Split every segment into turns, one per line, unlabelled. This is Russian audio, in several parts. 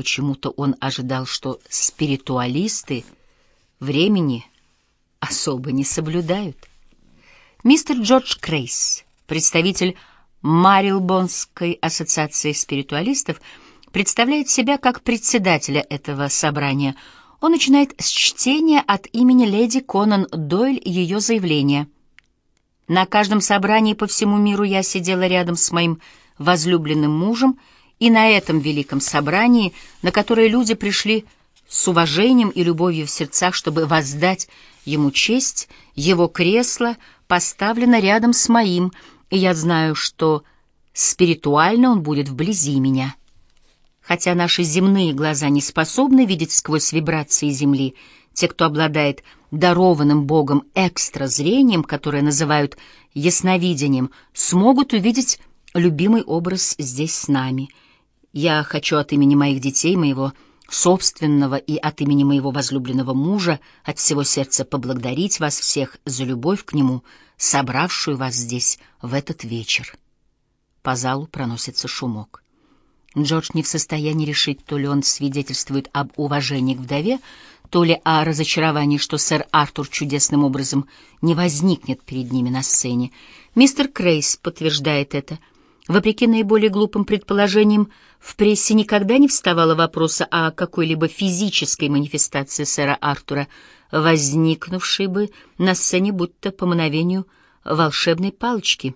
Почему-то он ожидал, что спиритуалисты времени особо не соблюдают. Мистер Джордж Крейс, представитель Марилбонской ассоциации спиритуалистов, представляет себя как председателя этого собрания. Он начинает с чтения от имени леди Конан Дойль ее заявления. На каждом собрании по всему миру я сидела рядом с моим возлюбленным мужем, и на этом великом собрании, на которое люди пришли с уважением и любовью в сердцах, чтобы воздать ему честь, его кресло поставлено рядом с моим, и я знаю, что спиритуально он будет вблизи меня. Хотя наши земные глаза не способны видеть сквозь вибрации Земли, те, кто обладает дарованным Богом экстразрением, которое называют ясновидением, смогут увидеть любимый образ здесь с нами. Я хочу от имени моих детей, моего собственного и от имени моего возлюбленного мужа от всего сердца поблагодарить вас всех за любовь к нему, собравшую вас здесь в этот вечер. По залу проносится шумок. Джордж не в состоянии решить, то ли он свидетельствует об уважении к вдове, то ли о разочаровании, что сэр Артур чудесным образом не возникнет перед ними на сцене. Мистер Крейс подтверждает это — Вопреки наиболее глупым предположениям, в прессе никогда не вставало вопроса о какой-либо физической манифестации сэра Артура, возникнувшей бы на сцене будто по мановению волшебной палочки.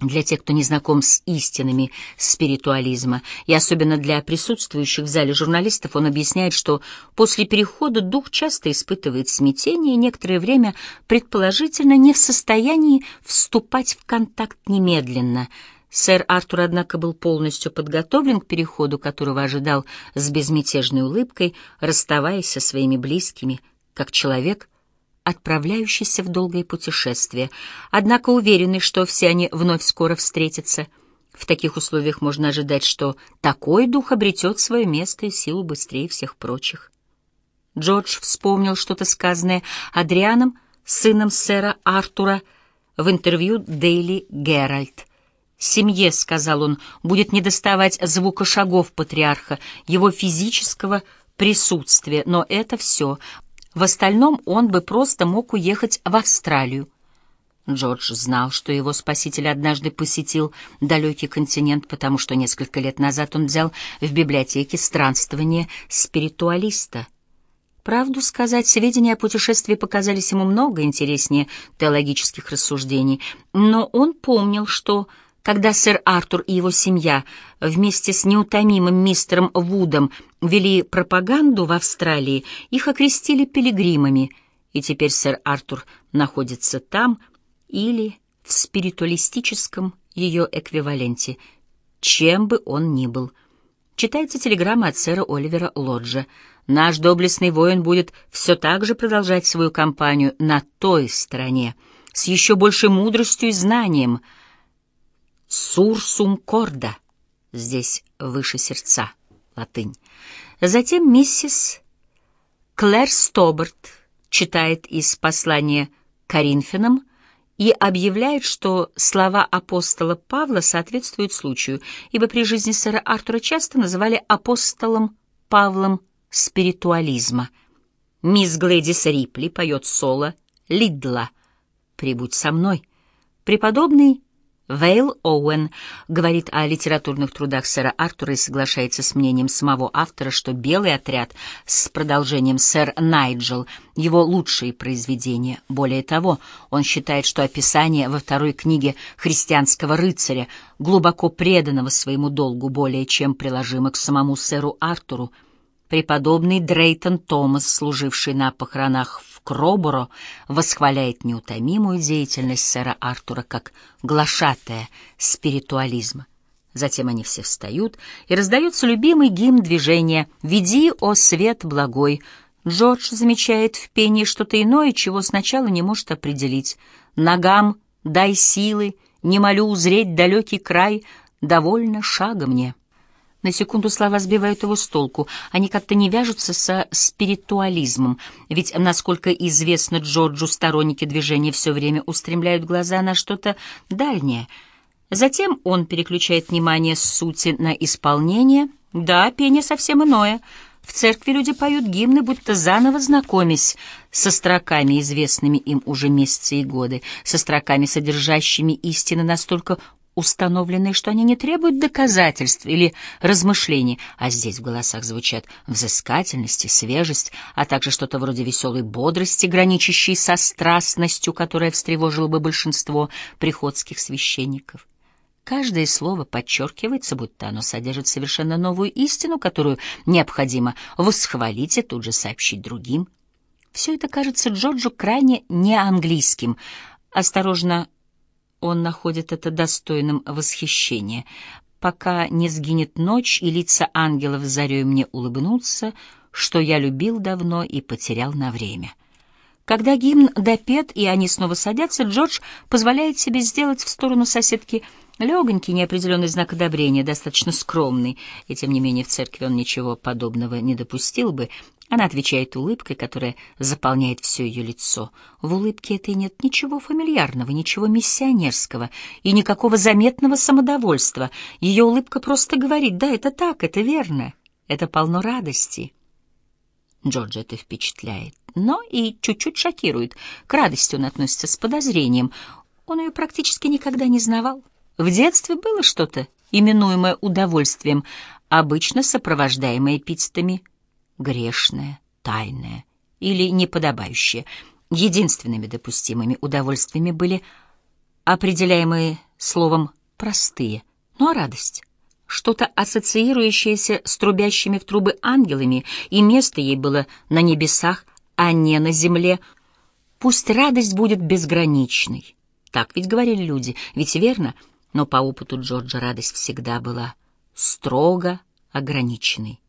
Для тех, кто не знаком с истинами спиритуализма, и особенно для присутствующих в зале журналистов, он объясняет, что после перехода дух часто испытывает смятение и некоторое время, предположительно, не в состоянии вступать в контакт немедленно — Сэр Артур, однако, был полностью подготовлен к переходу, которого ожидал с безмятежной улыбкой, расставаясь со своими близкими, как человек, отправляющийся в долгое путешествие, однако уверенный, что все они вновь скоро встретятся. В таких условиях можно ожидать, что такой дух обретет свое место и силу быстрее всех прочих. Джордж вспомнил что-то сказанное Адрианом, сыном сэра Артура, в интервью «Дейли Геральт», Семье, — сказал он, — будет недоставать звука шагов патриарха, его физического присутствия, но это все. В остальном он бы просто мог уехать в Австралию. Джордж знал, что его спаситель однажды посетил далекий континент, потому что несколько лет назад он взял в библиотеке странствование спиритуалиста. Правду сказать, сведения о путешествии показались ему много интереснее теологических рассуждений, но он помнил, что когда сэр Артур и его семья вместе с неутомимым мистером Вудом вели пропаганду в Австралии, их окрестили пилигримами, и теперь сэр Артур находится там или в спиритуалистическом ее эквиваленте, чем бы он ни был. Читается телеграмма от сэра Оливера Лоджа. «Наш доблестный воин будет все так же продолжать свою кампанию на той стороне, с еще большей мудростью и знанием», Сурсум корда. Здесь выше сердца. Латынь. Затем миссис Клэр Стоберт читает из послания Коринфянам и объявляет, что слова апостола Павла соответствуют случаю, ибо при жизни сэра Артура часто называли апостолом Павлом спиритуализма. Мисс Глэдис Рипли поет соло «Лидла». «Прибудь со мной». Преподобный Вейл Оуэн говорит о литературных трудах сэра Артура и соглашается с мнением самого автора, что «Белый отряд» с продолжением «Сэр Найджел» — его лучшие произведения. Более того, он считает, что описание во второй книге христианского рыцаря, глубоко преданного своему долгу, более чем приложимо к самому сэру Артуру — Преподобный Дрейтон Томас, служивший на похоронах в Кроборо, восхваляет неутомимую деятельность сэра Артура как глашатая спиритуализма. Затем они все встают, и раздается любимый гимн движения «Веди, о свет благой». Джордж замечает в пении что-то иное, чего сначала не может определить. «Ногам дай силы, не молю узреть далекий край, довольно шага мне». На секунду слова сбивают его с толку. Они как-то не вяжутся со спиритуализмом. Ведь, насколько известно Джорджу, сторонники движения все время устремляют глаза на что-то дальнее. Затем он переключает внимание с сути на исполнение, Да, пение совсем иное. В церкви люди поют гимны, будто заново знакомясь со строками, известными им уже месяцы и годы, со строками, содержащими истины настолько установленные, что они не требуют доказательств или размышлений, а здесь в голосах звучат взыскательность и свежесть, а также что-то вроде веселой бодрости, граничащей со страстностью, которая встревожила бы большинство приходских священников. Каждое слово подчеркивается, будто оно содержит совершенно новую истину, которую необходимо восхвалить и тут же сообщить другим. Все это кажется Джорджу крайне неанглийским. Осторожно, он находит это достойным восхищения. Пока не сгинет ночь, и лица ангелов зарей мне улыбнутся, что я любил давно и потерял на время. Когда гимн допет, и они снова садятся, Джордж позволяет себе сделать в сторону соседки — Легонький, неопределенный знак одобрения, достаточно скромный, и тем не менее в церкви он ничего подобного не допустил бы. Она отвечает улыбкой, которая заполняет все ее лицо. В улыбке этой нет ничего фамильярного, ничего миссионерского и никакого заметного самодовольства. Ее улыбка просто говорит «да, это так, это верно, это полно радости». Джорджа это впечатляет, но и чуть-чуть шокирует. К радости он относится с подозрением. Он ее практически никогда не знавал. В детстве было что-то, именуемое удовольствием, обычно сопровождаемое эпитетами «грешное», «тайное» или «неподобающее». Единственными допустимыми удовольствиями были определяемые словом «простые», ну а радость — что-то ассоциирующееся с трубящими в трубы ангелами, и место ей было на небесах, а не на земле. Пусть радость будет безграничной. Так ведь говорили люди, ведь верно — но по опыту Джорджа радость всегда была строго ограниченной.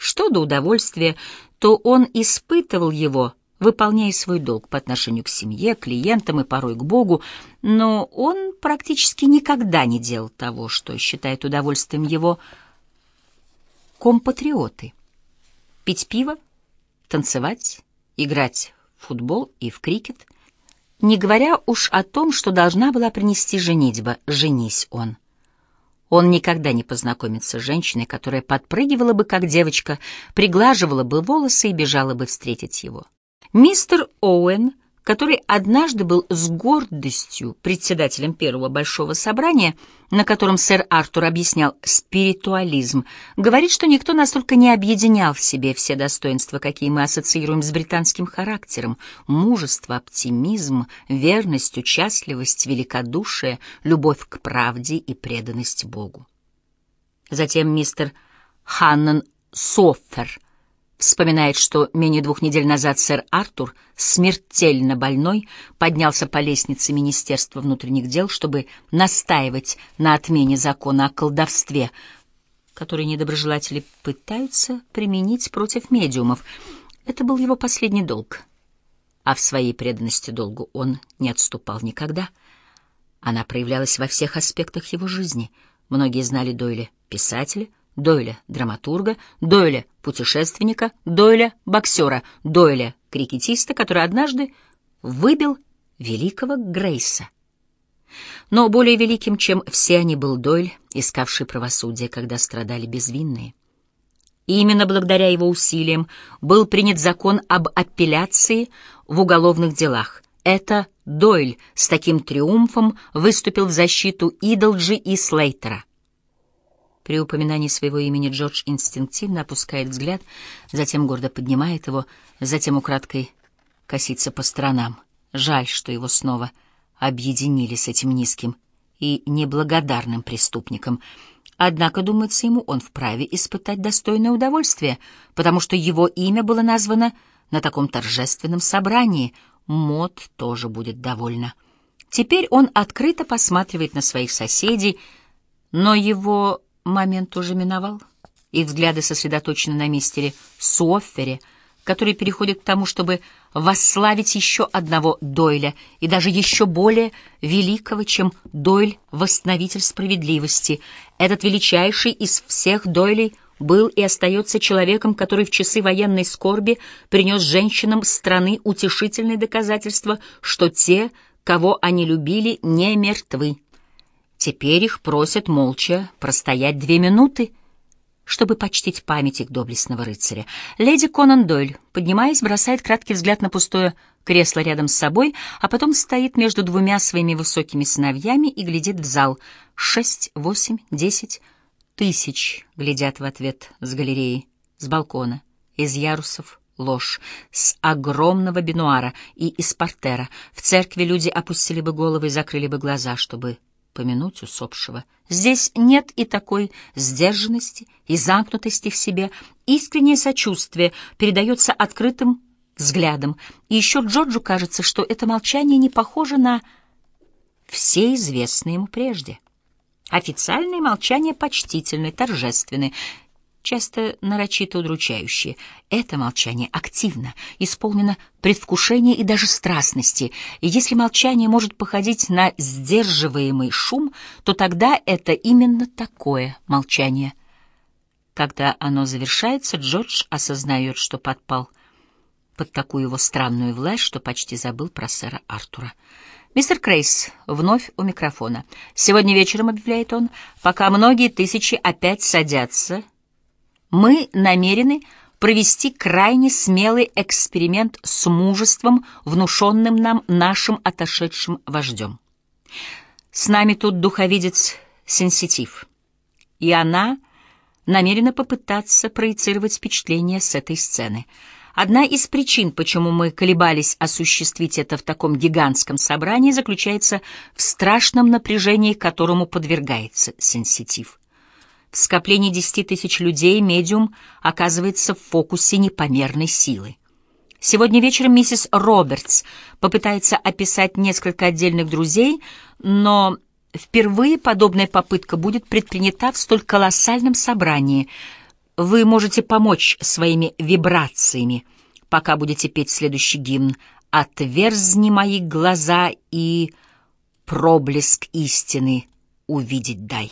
Что до удовольствия, то он испытывал его, выполняя свой долг по отношению к семье, клиентам и порой к Богу, но он практически никогда не делал того, что считает удовольствием его компатриоты. Пить пиво, танцевать, играть в футбол и в крикет — не говоря уж о том, что должна была принести женитьба, женись он. Он никогда не познакомится с женщиной, которая подпрыгивала бы, как девочка, приглаживала бы волосы и бежала бы встретить его. Мистер Оуэн который однажды был с гордостью председателем первого большого собрания, на котором сэр Артур объяснял спиритуализм, говорит, что никто настолько не объединял в себе все достоинства, какие мы ассоциируем с британским характером — мужество, оптимизм, верность, участливость, великодушие, любовь к правде и преданность Богу. Затем мистер Ханнон Соффер — Вспоминает, что менее двух недель назад сэр Артур, смертельно больной, поднялся по лестнице Министерства внутренних дел, чтобы настаивать на отмене закона о колдовстве, который недоброжелатели пытаются применить против медиумов. Это был его последний долг. А в своей преданности долгу он не отступал никогда. Она проявлялась во всех аспектах его жизни. Многие знали Дойля писателя — Дойля — драматурга, Дойля — путешественника, Дойля — боксера, Дойля — крикетиста, который однажды выбил великого Грейса. Но более великим, чем все они, был Дойль, искавший правосудие, когда страдали безвинные. И именно благодаря его усилиям был принят закон об апелляции в уголовных делах. Это Дойль с таким триумфом выступил в защиту Идолджи и Слейтера. При упоминании своего имени Джордж инстинктивно опускает взгляд, затем гордо поднимает его, затем украдкой косится по сторонам. Жаль, что его снова объединили с этим низким и неблагодарным преступником. Однако, думается ему, он вправе испытать достойное удовольствие, потому что его имя было названо на таком торжественном собрании. Мод тоже будет довольна. Теперь он открыто посматривает на своих соседей, но его Момент уже миновал. Их взгляды сосредоточены на мистере Суоффере, который переходит к тому, чтобы восславить еще одного Дойля, и даже еще более великого, чем Дойль, восстановитель справедливости. Этот величайший из всех Дойлей был и остается человеком, который в часы военной скорби принес женщинам страны утешительные доказательства, что те, кого они любили, не мертвы. Теперь их просят молча простоять две минуты, чтобы почтить память их доблестного рыцаря. Леди Конан Дойль, поднимаясь, бросает краткий взгляд на пустое кресло рядом с собой, а потом стоит между двумя своими высокими сыновьями и глядит в зал. Шесть, восемь, десять тысяч глядят в ответ с галереи, с балкона, из ярусов, ложь, с огромного бинуара и из портера. В церкви люди опустили бы головы и закрыли бы глаза, чтобы помянуть усопшего. Здесь нет и такой сдержанности, и замкнутости в себе. Искреннее сочувствие передается открытым взглядом. И еще Джорджу кажется, что это молчание не похоже на все известные ему прежде. Официальное молчание почтительное, торжественное, часто нарочито удручающее. Это молчание активно, исполнено предвкушения и даже страстности, и если молчание может походить на сдерживаемый шум, то тогда это именно такое молчание. Когда оно завершается, Джордж осознает, что подпал под такую его странную власть, что почти забыл про сэра Артура. Мистер Крейс вновь у микрофона. Сегодня вечером, объявляет он, пока многие тысячи опять садятся мы намерены провести крайне смелый эксперимент с мужеством, внушенным нам нашим отошедшим вождем. С нами тут духовидец Сенситив, и она намерена попытаться проецировать впечатление с этой сцены. Одна из причин, почему мы колебались осуществить это в таком гигантском собрании, заключается в страшном напряжении, которому подвергается Сенситив. В скоплении десяти тысяч людей медиум оказывается в фокусе непомерной силы. Сегодня вечером миссис Робертс попытается описать несколько отдельных друзей, но впервые подобная попытка будет предпринята в столь колоссальном собрании. Вы можете помочь своими вибрациями, пока будете петь следующий гимн «Отверзни мои глаза и проблеск истины увидеть дай».